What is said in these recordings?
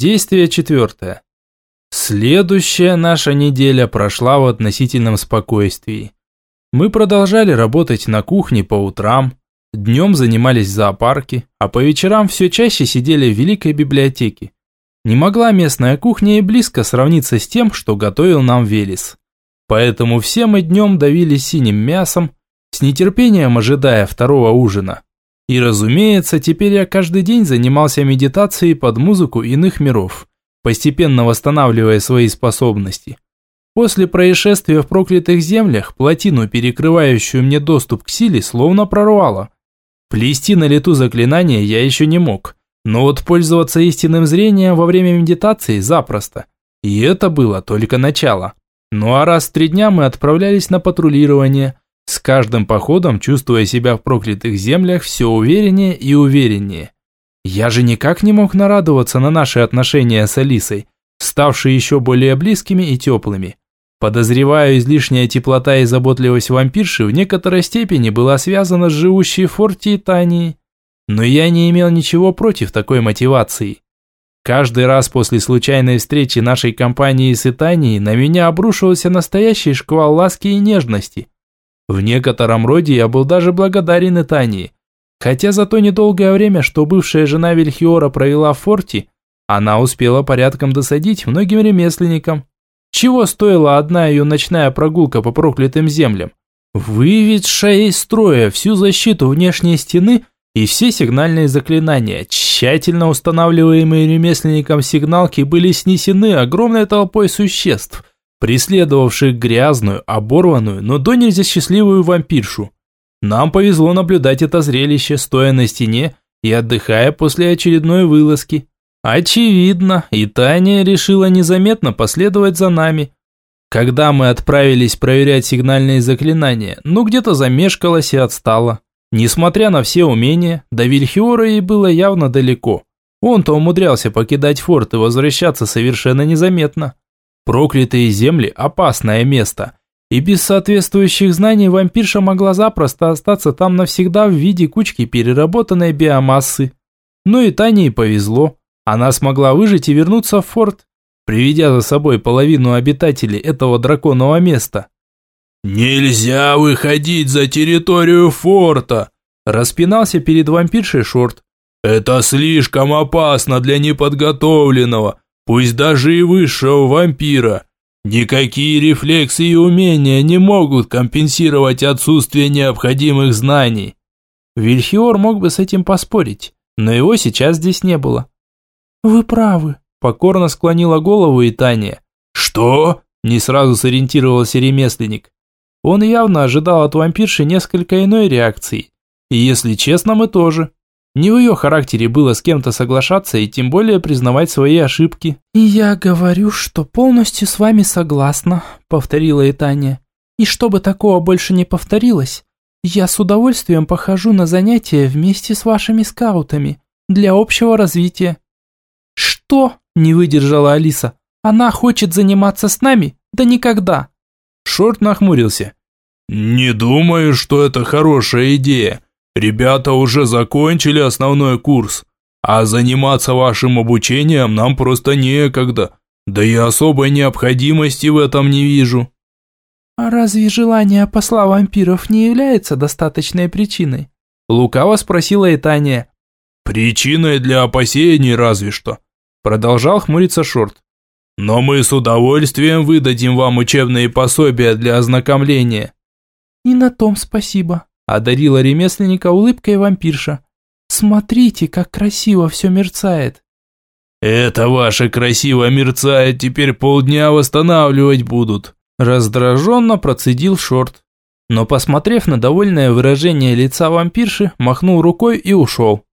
Действие четвертое. Следующая наша неделя прошла в относительном спокойствии. Мы продолжали работать на кухне по утрам, днем занимались в зоопарке, а по вечерам все чаще сидели в великой библиотеке. Не могла местная кухня и близко сравниться с тем, что готовил нам Велес. Поэтому все мы днем давились синим мясом, с нетерпением ожидая второго ужина. И разумеется, теперь я каждый день занимался медитацией под музыку иных миров, постепенно восстанавливая свои способности. После происшествия в проклятых землях плотину, перекрывающую мне доступ к силе, словно прорвало. Плести на лету заклинания я еще не мог, но вот пользоваться истинным зрением во время медитации запросто. И это было только начало. Ну а раз в три дня мы отправлялись на патрулирование – с каждым походом, чувствуя себя в проклятых землях, все увереннее и увереннее. Я же никак не мог нарадоваться на наши отношения с Алисой, ставшие еще более близкими и теплыми. Подозреваю, излишняя теплота и заботливость вампирши в некоторой степени была связана с живущей в форте Итании. Но я не имел ничего против такой мотивации. Каждый раз после случайной встречи нашей компании с Итанией на меня обрушивался настоящий шквал ласки и нежности – в некотором роде я был даже благодарен Итании. Хотя за то недолгое время, что бывшая жена Вильхиора провела в форте, она успела порядком досадить многим ремесленникам. Чего стоила одна ее ночная прогулка по проклятым землям? Выведшая из строя всю защиту внешней стены и все сигнальные заклинания, тщательно устанавливаемые ремесленником сигналки были снесены огромной толпой существ, преследовавших грязную, оборванную, но до нельзя счастливую вампиршу. Нам повезло наблюдать это зрелище, стоя на стене и отдыхая после очередной вылазки. Очевидно, и Таня решила незаметно последовать за нами. Когда мы отправились проверять сигнальные заклинания, ну где-то замешкалась и отстала. Несмотря на все умения, до Вильхиора ей было явно далеко. Он-то умудрялся покидать форт и возвращаться совершенно незаметно. Проклятые земли – опасное место. И без соответствующих знаний вампирша могла запросто остаться там навсегда в виде кучки переработанной биомассы. Но и Тане повезло. Она смогла выжить и вернуться в форт, приведя за собой половину обитателей этого драконового места. «Нельзя выходить за территорию форта!» Распинался перед вампиршей Шорт. «Это слишком опасно для неподготовленного пусть даже и высшего вампира. Никакие рефлексы и умения не могут компенсировать отсутствие необходимых знаний. Вильхиор мог бы с этим поспорить, но его сейчас здесь не было. «Вы правы», – покорно склонила голову и Таня. «Что?» – не сразу сориентировался ремесленник. Он явно ожидал от вампирши несколько иной реакции. И если честно, мы тоже. Не в ее характере было с кем-то соглашаться и тем более признавать свои ошибки. «И я говорю, что полностью с вами согласна», — повторила и Таня. «И чтобы такого больше не повторилось, я с удовольствием похожу на занятия вместе с вашими скаутами для общего развития». «Что?» – не выдержала Алиса. «Она хочет заниматься с нами? Да никогда!» Шорт нахмурился. «Не думаю, что это хорошая идея. Ребята уже закончили основной курс, а заниматься вашим обучением нам просто некогда. Да и особой необходимости в этом не вижу». «А разве желание посла вампиров не является достаточной причиной?» Лукаво спросила Итания. «Причиной для опасений разве что», продолжал хмуриться Шорт. «Но мы с удовольствием выдадим вам учебные пособия для ознакомления». «И на том спасибо», одарила ремесленника улыбкой вампирша. «Смотрите, как красиво все мерцает!» «Это ваше красиво мерцает, теперь полдня восстанавливать будут!» Раздраженно процедил Шорт. Но, посмотрев на довольное выражение лица вампирши, махнул рукой и ушел.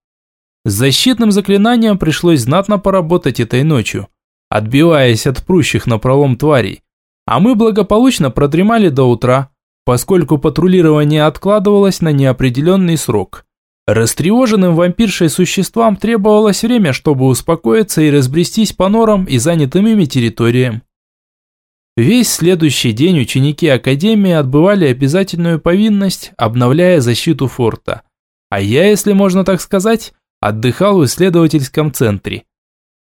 С защитным заклинанием пришлось знатно поработать этой ночью, отбиваясь от прущих на пролом тварей. А мы благополучно продремали до утра, поскольку патрулирование откладывалось на неопределенный срок. Растревоженным вампиршей существам требовалось время, чтобы успокоиться и разбрестись по норам и занятым ими территориям. Весь следующий день ученики Академии отбывали обязательную повинность, обновляя защиту форта. А я, если можно так сказать, отдыхал в исследовательском центре.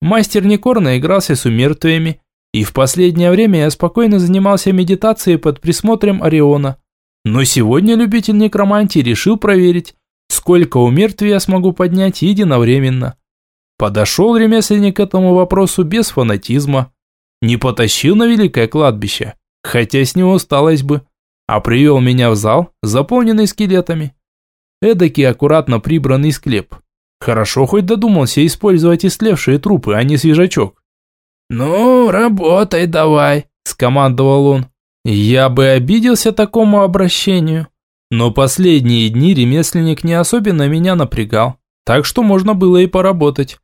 Мастер Никор наигрался с умертвиями, и в последнее время я спокойно занимался медитацией под присмотром Ориона. Но сегодня любитель некромантии решил проверить, сколько умертвий я смогу поднять единовременно. Подошел ремесленник к этому вопросу без фанатизма. Не потащил на великое кладбище, хотя с него осталось бы, а привел меня в зал, заполненный скелетами. Эдакий аккуратно прибранный склеп. Хорошо хоть додумался использовать истлевшие трупы, а не свежачок. «Ну, работай давай», – скомандовал он. Я бы обиделся такому обращению, но последние дни ремесленник не особенно меня напрягал, так что можно было и поработать.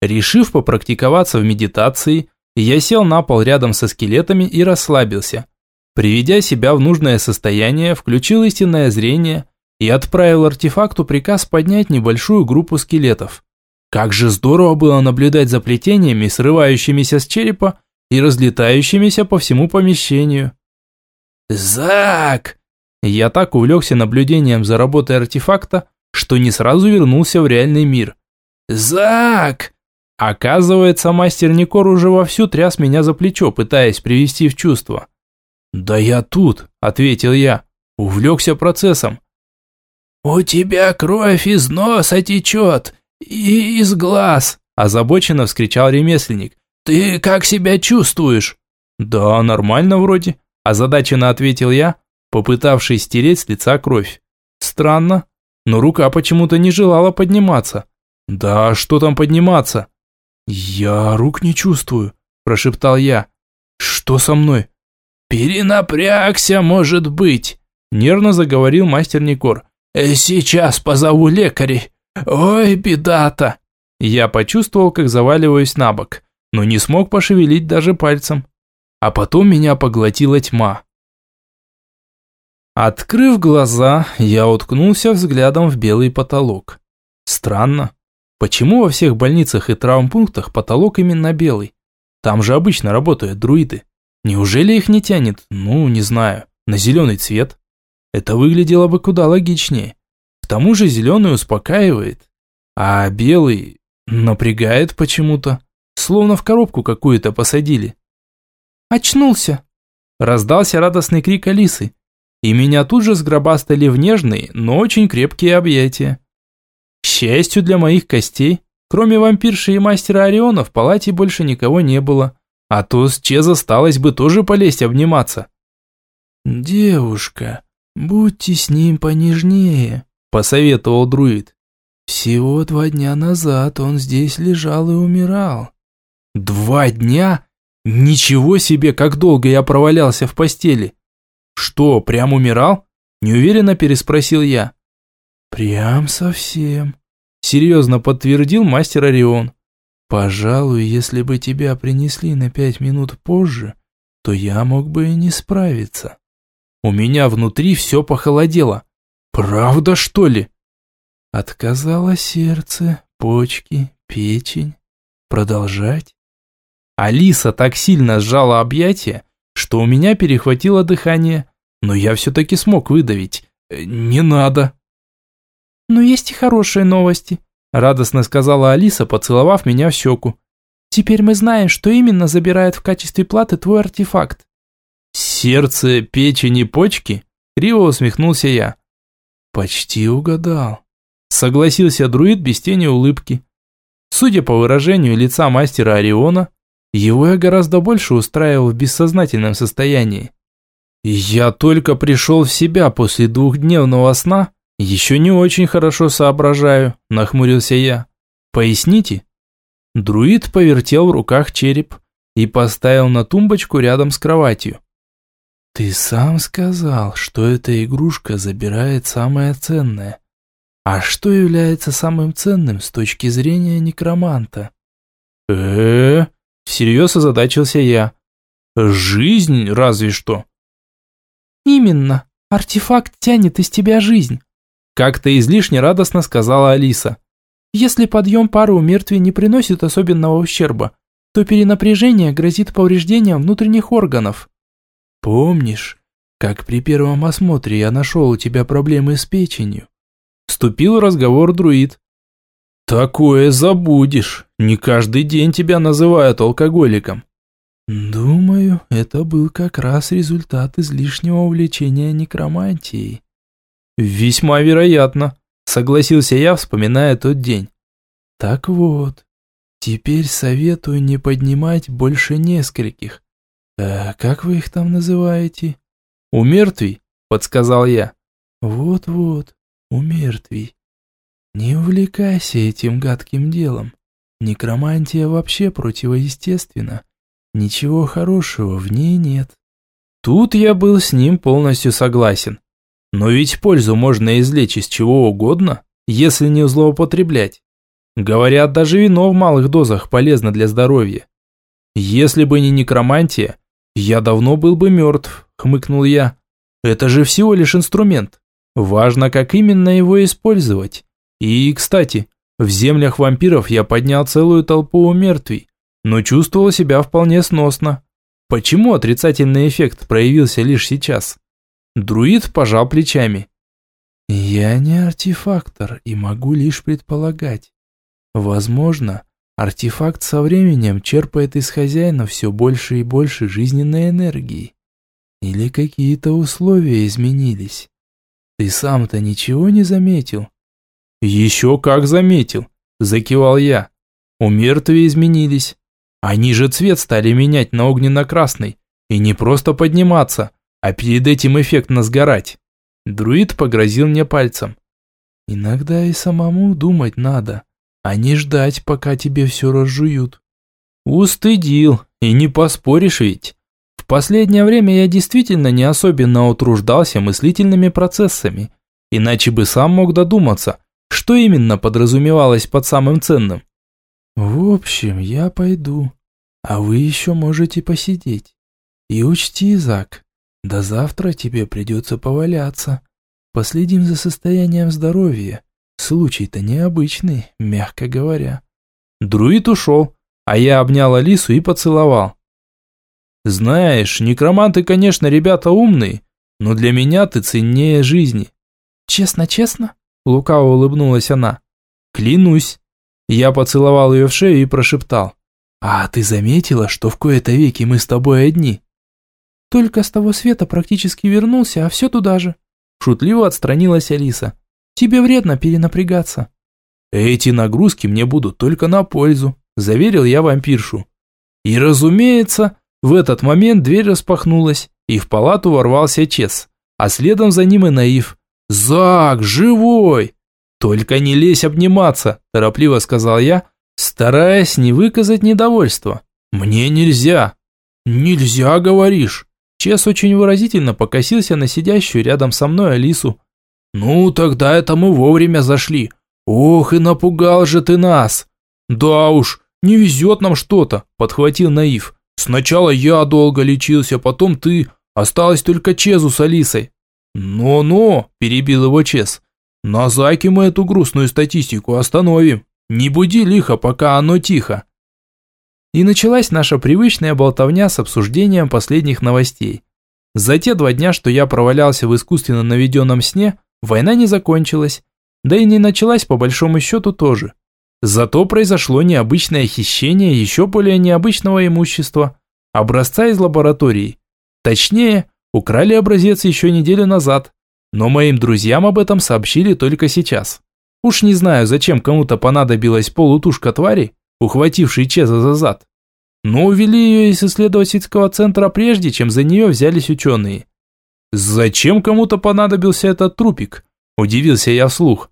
Решив попрактиковаться в медитации, я сел на пол рядом со скелетами и расслабился. Приведя себя в нужное состояние, включил истинное зрение и отправил артефакту приказ поднять небольшую группу скелетов. Как же здорово было наблюдать за плетениями, срывающимися с черепа и разлетающимися по всему помещению. «Зак!» Я так увлекся наблюдением за работой артефакта, что не сразу вернулся в реальный мир. «Зак!» Оказывается, мастер Никор уже вовсю тряс меня за плечо, пытаясь привести в чувство. «Да я тут», – ответил я. Увлекся процессом. «У тебя кровь из носа течет и из глаз», – озабоченно вскричал ремесленник. «Ты как себя чувствуешь?» «Да, нормально вроде», Озадаченно ответил я, попытавшись стереть с лица кровь. Странно, но рука почему-то не желала подниматься. Да что там подниматься? Я рук не чувствую, прошептал я. Что со мной? Перенапрягся, может быть, нервно заговорил мастер Никор. «Э, сейчас позову лекарей. Ой, беда-то. Я почувствовал, как заваливаюсь на бок, но не смог пошевелить даже пальцем а потом меня поглотила тьма. Открыв глаза, я уткнулся взглядом в белый потолок. Странно. Почему во всех больницах и травмпунктах потолок именно белый? Там же обычно работают друиды. Неужели их не тянет, ну, не знаю, на зеленый цвет? Это выглядело бы куда логичнее. К тому же зеленый успокаивает, а белый напрягает почему-то, словно в коробку какую-то посадили. Очнулся!» Раздался радостный крик Алисы, и меня тут же сгробастали в нежные, но очень крепкие объятия. К счастью для моих костей, кроме вампирши и мастера Ориона в палате больше никого не было, а то с Чез осталось бы тоже полезть обниматься. «Девушка, будьте с ним понежнее», – посоветовал друид. «Всего два дня назад он здесь лежал и умирал». «Два дня? Ничего себе, как долго я провалялся в постели. Что, прям умирал? Неуверенно переспросил я. Прям совсем. Серьезно подтвердил мастер Орион. Пожалуй, если бы тебя принесли на пять минут позже, то я мог бы и не справиться. У меня внутри все похолодело. Правда, что ли? Отказало сердце, почки, печень. Продолжать? Алиса так сильно сжала объятия, что у меня перехватило дыхание, но я все-таки смог выдавить. «Э, «Не надо». «Но есть и хорошие новости», – радостно сказала Алиса, поцеловав меня в щеку. «Теперь мы знаем, что именно забирает в качестве платы твой артефакт». «Сердце, печень и почки?» – криво усмехнулся я. «Почти угадал», – согласился друид без тени улыбки. Судя по выражению лица мастера Ориона, его я гораздо больше устраивал в бессознательном состоянии. Я только пришел в себя после двухдневного сна, еще не очень хорошо соображаю, нахмурился я. Поясните? Друид повертел в руках череп и поставил на тумбочку рядом с кроватью. Ты сам сказал, что эта игрушка забирает самое ценное. А что является самым ценным с точки зрения некроманта? Э, -э Всерьез озадачился я. Жизнь разве что. Именно. Артефакт тянет из тебя жизнь. Как-то излишне радостно сказала Алиса. Если подъем пары у мертвей не приносит особенного ущерба, то перенапряжение грозит повреждением внутренних органов. Помнишь, как при первом осмотре я нашел у тебя проблемы с печенью? Вступил разговор друид. Такое забудешь. Не каждый день тебя называют алкоголиком. Думаю, это был как раз результат излишнего увлечения некромантией. Весьма вероятно, согласился я, вспоминая тот день. Так вот, теперь советую не поднимать больше нескольких. А как вы их там называете? Умертвий, подсказал я. Вот-вот, умертвий. Не увлекайся этим гадким делом. Некромантия вообще противоестественна. Ничего хорошего в ней нет. Тут я был с ним полностью согласен. Но ведь пользу можно извлечь из чего угодно, если не злоупотреблять. Говорят, даже вино в малых дозах полезно для здоровья. Если бы не некромантия, я давно был бы мертв, хмыкнул я. Это же всего лишь инструмент. Важно, как именно его использовать. И, кстати, в землях вампиров я поднял целую толпу умертвий, но чувствовал себя вполне сносно. Почему отрицательный эффект проявился лишь сейчас? Друид пожал плечами. «Я не артефактор и могу лишь предполагать. Возможно, артефакт со временем черпает из хозяина все больше и больше жизненной энергии. Или какие-то условия изменились. Ты сам-то ничего не заметил?» «Еще как заметил», – закивал я. «У мертвые изменились. Они же цвет стали менять на огненно-красный. И не просто подниматься, а перед этим эффектно сгорать». Друид погрозил мне пальцем. «Иногда и самому думать надо, а не ждать, пока тебе все разжуют». Устыдил, и не поспоришь ведь. В последнее время я действительно не особенно утруждался мыслительными процессами, иначе бы сам мог додуматься, что именно подразумевалось под самым ценным? В общем, я пойду, а вы еще можете посидеть. И учти, Зак, до завтра тебе придется поваляться. Последим за состоянием здоровья. Случай-то необычный, мягко говоря. Друид ушел, а я обнял Алису и поцеловал. Знаешь, некроманты, конечно, ребята умные, но для меня ты ценнее жизни. Честно-честно? Лукаво улыбнулась она. «Клянусь». Я поцеловал ее в шею и прошептал. «А ты заметила, что в кои-то веки мы с тобой одни?» «Только с того света практически вернулся, а все туда же». Шутливо отстранилась Алиса. «Тебе вредно перенапрягаться». «Эти нагрузки мне будут только на пользу», заверил я вампиршу. И разумеется, в этот момент дверь распахнулась, и в палату ворвался Чес, а следом за ним и Наив, «Зак, живой!» «Только не лезь обниматься», – торопливо сказал я, стараясь не выказать недовольства. «Мне нельзя». «Нельзя, говоришь?» Чес очень выразительно покосился на сидящую рядом со мной Алису. «Ну, тогда это мы вовремя зашли. Ох, и напугал же ты нас!» «Да уж, не везет нам что-то», – подхватил Наив. «Сначала я долго лечился, потом ты. Осталось только Чезу с Алисой. «Но-но», – перебил его Чес, – «на Заке мы эту грустную статистику остановим. Не буди лихо, пока оно тихо». И началась наша привычная болтовня с обсуждением последних новостей. За те два дня, что я провалялся в искусственно наведенном сне, война не закончилась. Да и не началась по большому счету тоже. Зато произошло необычное хищение еще более необычного имущества. Образца из лаборатории. Точнее, Украли образец еще неделю назад, но моим друзьям об этом сообщили только сейчас. Уж не знаю, зачем кому-то понадобилась полутушка твари, ухватившей Чеза за зад. Но увели ее из исследовательского центра прежде, чем за нее взялись ученые. «Зачем кому-то понадобился этот трупик?» – удивился я вслух.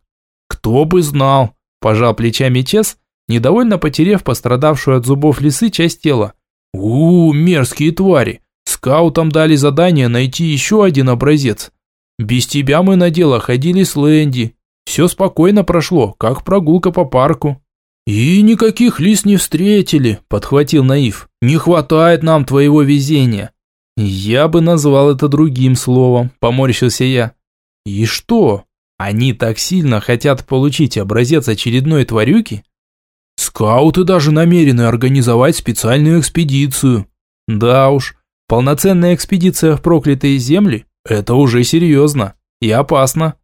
«Кто бы знал!» – пожал плечами Чез, недовольно потерев пострадавшую от зубов лисы часть тела. у, -у мерзкие твари! Скаутам дали задание найти еще один образец. Без тебя мы на дело ходили с Лэнди. Все спокойно прошло, как прогулка по парку. И никаких лис не встретили, подхватил Наив. Не хватает нам твоего везения. Я бы назвал это другим словом, поморщился я. И что? Они так сильно хотят получить образец очередной тварюки? Скауты даже намерены организовать специальную экспедицию. Да уж, Полноценная экспедиция в проклятые земли – это уже серьезно и опасно.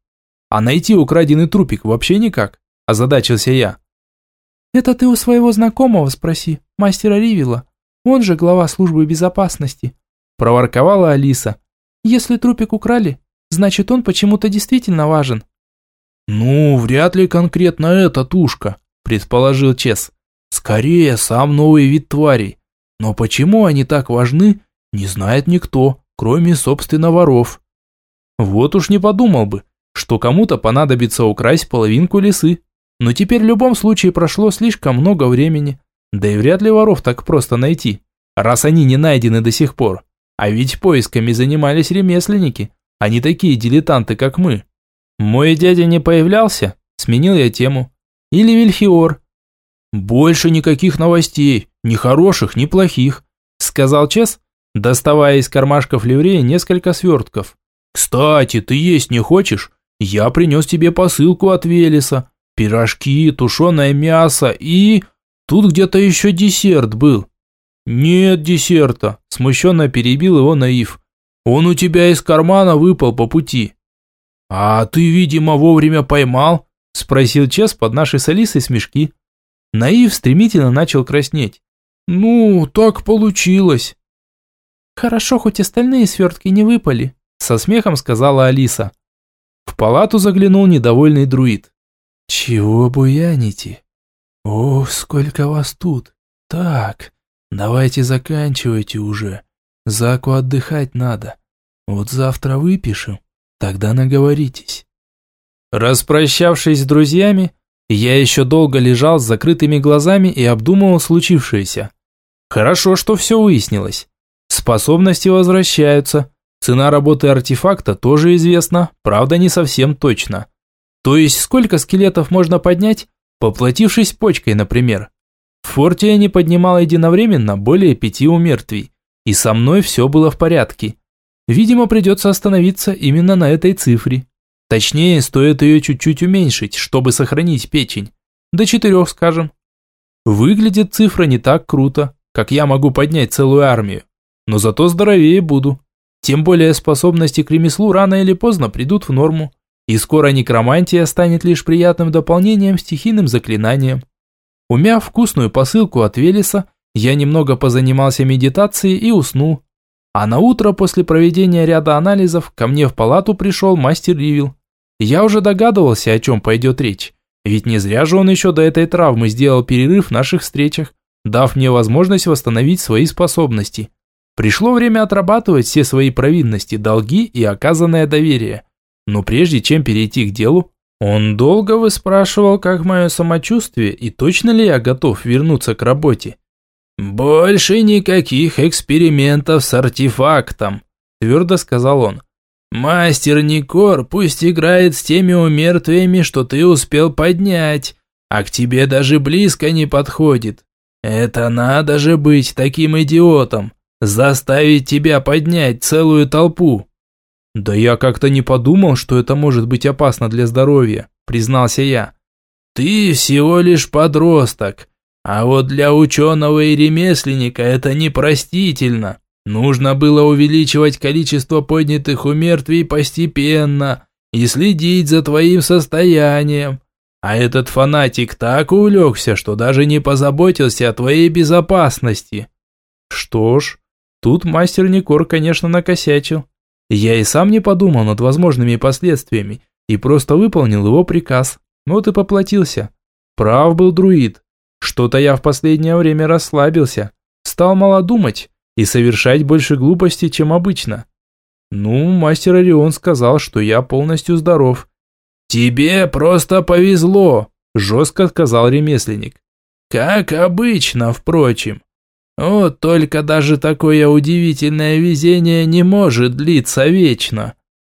А найти украденный трупик вообще никак, озадачился я. Это ты у своего знакомого спроси, мастера Ривила. Он же глава службы безопасности. Проворковала Алиса. Если трупик украли, значит он почему-то действительно важен. Ну, вряд ли конкретно эта тушка, предположил Чес. Скорее, сам новый вид тварей. Но почему они так важны, не знает никто, кроме, собственно, воров. Вот уж не подумал бы, что кому-то понадобится украсть половинку лисы. Но теперь в любом случае прошло слишком много времени, да и вряд ли воров так просто найти, раз они не найдены до сих пор. А ведь поисками занимались ремесленники, а не такие дилетанты, как мы. Мой дядя не появлялся, сменил я тему. Или Вильхиор. Больше никаких новостей, ни хороших, ни плохих, сказал Чес, доставая из кармашков ливрея несколько свертков. «Кстати, ты есть не хочешь? Я принес тебе посылку от Велеса. Пирожки, тушеное мясо и... Тут где-то еще десерт был». «Нет десерта», – смущенно перебил его Наив. «Он у тебя из кармана выпал по пути». «А ты, видимо, вовремя поймал?» – спросил Чес под нашей с Алисой смешки. Наив стремительно начал краснеть. «Ну, так получилось». «Хорошо, хоть остальные свертки не выпали», – со смехом сказала Алиса. В палату заглянул недовольный друид. «Чего буяните? Ох, сколько вас тут! Так, давайте заканчивайте уже. Заку отдыхать надо. Вот завтра выпишем, тогда наговоритесь». Распрощавшись с друзьями, я еще долго лежал с закрытыми глазами и обдумывал случившееся. Хорошо, что все выяснилось. Способности возвращаются. Цена работы артефакта тоже известна, правда не совсем точно. То есть сколько скелетов можно поднять, поплатившись почкой, например. Форте я не поднимал единовременно более пяти умертвий, и со мной все было в порядке. Видимо, придется остановиться именно на этой цифре. Точнее, стоит ее чуть-чуть уменьшить, чтобы сохранить печень. До четырех, скажем. Выглядит цифра не так круто, как я могу поднять целую армию но зато здоровее буду. Тем более способности к ремеслу рано или поздно придут в норму, и скоро некромантия станет лишь приятным дополнением стихийным заклинанием. Умяв вкусную посылку от Велеса, я немного позанимался медитацией и уснул. А на утро после проведения ряда анализов ко мне в палату пришел мастер Ривил. Я уже догадывался, о чем пойдет речь, ведь не зря же он еще до этой травмы сделал перерыв в наших встречах, дав мне возможность восстановить свои способности. Пришло время отрабатывать все свои провинности, долги и оказанное доверие. Но прежде чем перейти к делу, он долго выспрашивал, как мое самочувствие и точно ли я готов вернуться к работе. «Больше никаких экспериментов с артефактом», – твердо сказал он. «Мастер Никор пусть играет с теми умертвиями, что ты успел поднять, а к тебе даже близко не подходит. Это надо же быть таким идиотом, Заставить тебя поднять целую толпу. Да я как-то не подумал, что это может быть опасно для здоровья, признался я. Ты всего лишь подросток, а вот для ученого и ремесленника это непростительно. Нужно было увеличивать количество поднятых у мертвей постепенно и следить за твоим состоянием. А этот фанатик так увлекся, что даже не позаботился о твоей безопасности. Что ж, Тут мастер Никор, конечно, накосячил. Я и сам не подумал над возможными последствиями и просто выполнил его приказ. Вот и поплатился. Прав был друид. Что-то я в последнее время расслабился. Стал мало думать и совершать больше глупостей, чем обычно. Ну, мастер Орион сказал, что я полностью здоров. «Тебе просто повезло», – жестко сказал ремесленник. «Как обычно, впрочем. Вот только даже такое удивительное везение не может длиться вечно.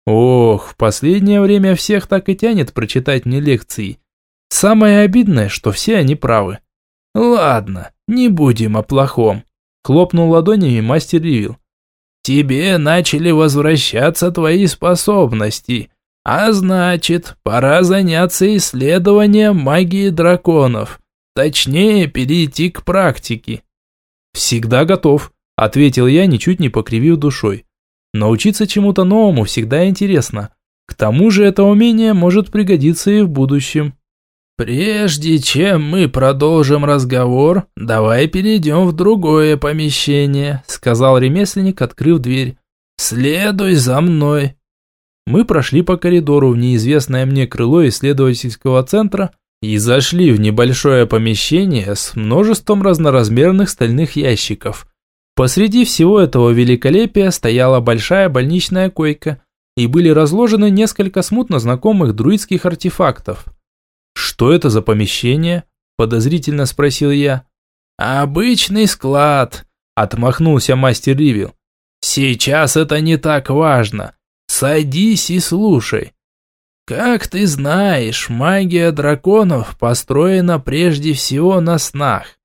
Ох, в последнее время всех так и тянет прочитать мне лекции. Самое обидное, что все они правы. Ладно, не будем о плохом. Хлопнул ладонями мастер Ривил. Тебе начали возвращаться твои способности, а значит, пора заняться исследованием магии драконов. Точнее, перейти к практике. «Всегда готов», – ответил я, ничуть не покривив душой. «Научиться чему-то новому всегда интересно. К тому же это умение может пригодиться и в будущем». «Прежде чем мы продолжим разговор, давай перейдем в другое помещение», сказал ремесленник, открыв дверь. «Следуй за мной». Мы прошли по коридору в неизвестное мне крыло исследовательского центра и зашли в небольшое помещение с множеством разноразмерных стальных ящиков. Посреди всего этого великолепия стояла большая больничная койка, и были разложены несколько смутно знакомых друидских артефактов – «Что это за помещение?» – подозрительно спросил я. «Обычный склад», – отмахнулся мастер Ривил. «Сейчас это не так важно. Садись и слушай. Как ты знаешь, магия драконов построена прежде всего на снах.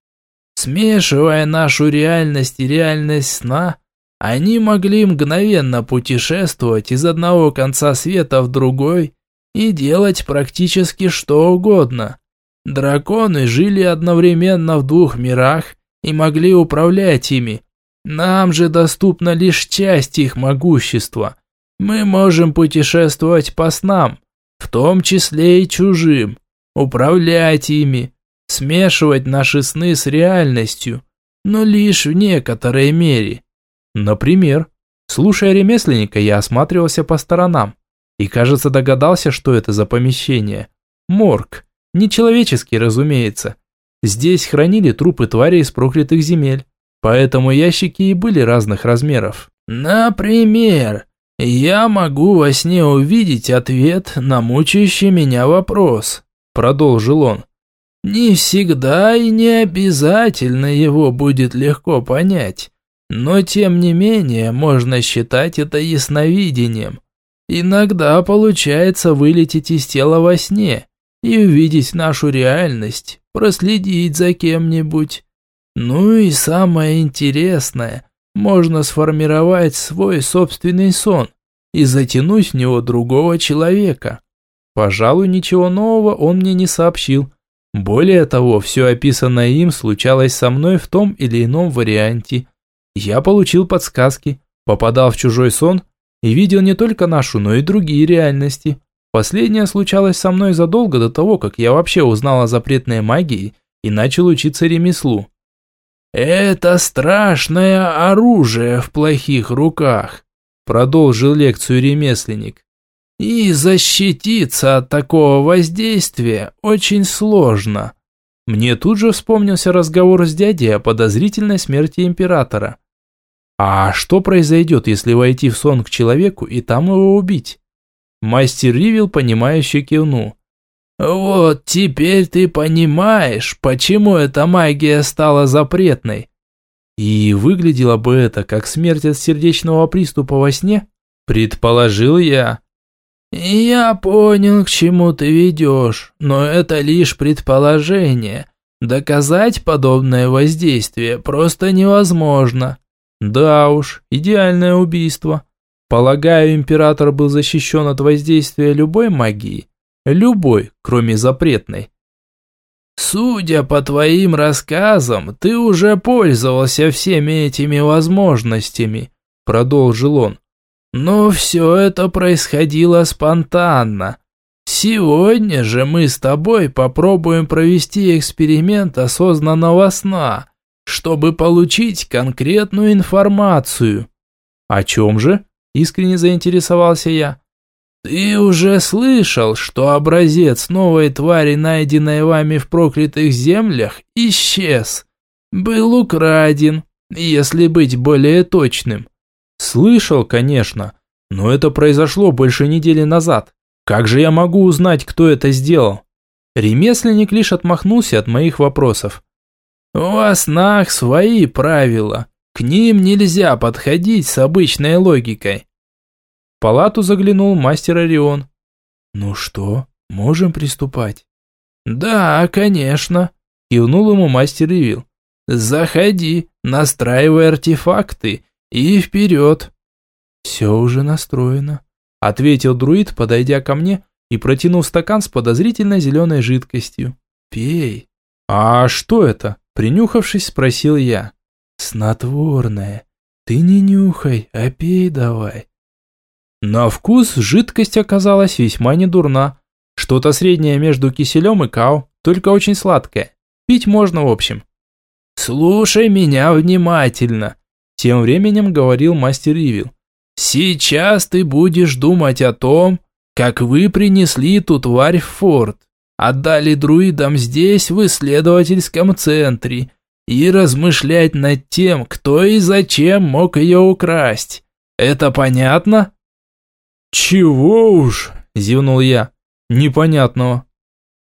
Смешивая нашу реальность и реальность сна, они могли мгновенно путешествовать из одного конца света в другой и делать практически что угодно. Драконы жили одновременно в двух мирах и могли управлять ими. Нам же доступна лишь часть их могущества. Мы можем путешествовать по снам, том числе и чужим, управлять ими, смешивать наши сны с реальностью, но лишь в некоторой мере. Например, слушая ремесленника, я осматривался по сторонам и, кажется, догадался, что это за помещение. Морг. Нечеловеческий, разумеется. Здесь хранили трупы тварей из проклятых земель, поэтому ящики и были разных размеров. Например, я могу во сне увидеть ответ на мучающий меня вопрос, продолжил он. Не всегда и не обязательно его будет легко понять, но тем не менее можно считать это ясновидением. Иногда получается вылететь из тела во сне и увидеть нашу реальность, проследить за кем-нибудь. Ну и самое интересное, можно сформировать свой собственный сон и затянуть в него другого человека. Пожалуй, ничего нового он мне не сообщил. Более того, все описанное им случалось со мной в том или ином варианте. Я получил подсказки, попадал в чужой сон и видел не только нашу, но и другие реальности. Последнее случалось со мной задолго до того, как я вообще узнал о запретной магии и начал учиться ремеслу. «Это страшное оружие в плохих руках», – продолжил лекцию ремесленник. «И защититься от такого воздействия очень сложно». Мне тут же вспомнился разговор с дядей о подозрительной смерти императора. А что произойдет, если войти в сон к человеку и там его убить? Мастер Ривил, понимающе кивнул. «Вот теперь ты понимаешь, почему эта магия стала запретной». И выглядело бы это, как смерть от сердечного приступа во сне, предположил я. «Я понял, к чему ты ведешь, но это лишь предположение. Доказать подобное воздействие просто невозможно. Да уж, идеальное убийство. Полагаю, император был защищен от воздействия любой магии. Любой, кроме запретной. Судя по твоим рассказам, ты уже пользовался всеми этими возможностями, продолжил он. Но все это происходило спонтанно. Сегодня же мы с тобой попробуем провести эксперимент осознанного сна – чтобы получить конкретную информацию. О чем же? Искренне заинтересовался я. Ты уже слышал, что образец новой твари, найденной вами в проклятых землях, исчез. Был украден, если быть более точным. Слышал, конечно, но это произошло больше недели назад. Как же я могу узнать, кто это сделал? Ремесленник лишь отмахнулся от моих вопросов. В снах свои правила. К ним нельзя подходить с обычной логикой. Палату заглянул мастер Орион. Ну что, можем приступать? Да, конечно, кивнул ему мастер Ивил. Заходи, настраивай артефакты и вперед. Все уже настроено, ответил друид, подойдя ко мне и протянув стакан с подозрительно зеленой жидкостью. Пей. А что это? Принюхавшись, спросил я. «Снотворное. Ты не нюхай, а пей давай». На вкус жидкость оказалась весьма недурна. Что-то среднее между киселем и кау, только очень сладкое. Пить можно в общем. «Слушай меня внимательно», – тем временем говорил мастер Ивил. «Сейчас ты будешь думать о том, как вы принесли ту тварь в форт, отдали друидам здесь, в исследовательском центре, и размышлять над тем, кто и зачем мог ее украсть. Это понятно?» «Чего уж?» – зевнул я. «Непонятного».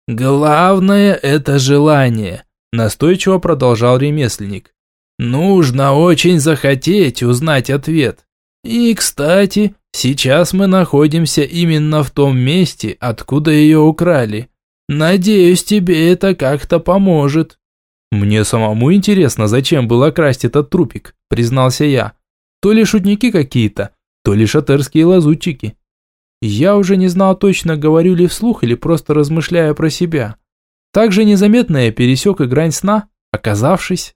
«Главное – это желание», – настойчиво продолжал ремесленник. «Нужно очень захотеть узнать ответ. И, кстати, сейчас мы находимся именно в том месте, откуда ее украли. Надеюсь, тебе это как-то поможет». «Мне самому интересно, зачем было красть этот трупик», – признался я. «То ли шутники какие-то, то ли шатерские лазутчики». Я уже не знал точно, говорю ли вслух или просто размышляя про себя. Так же незаметно я пересек и грань сна, оказавшись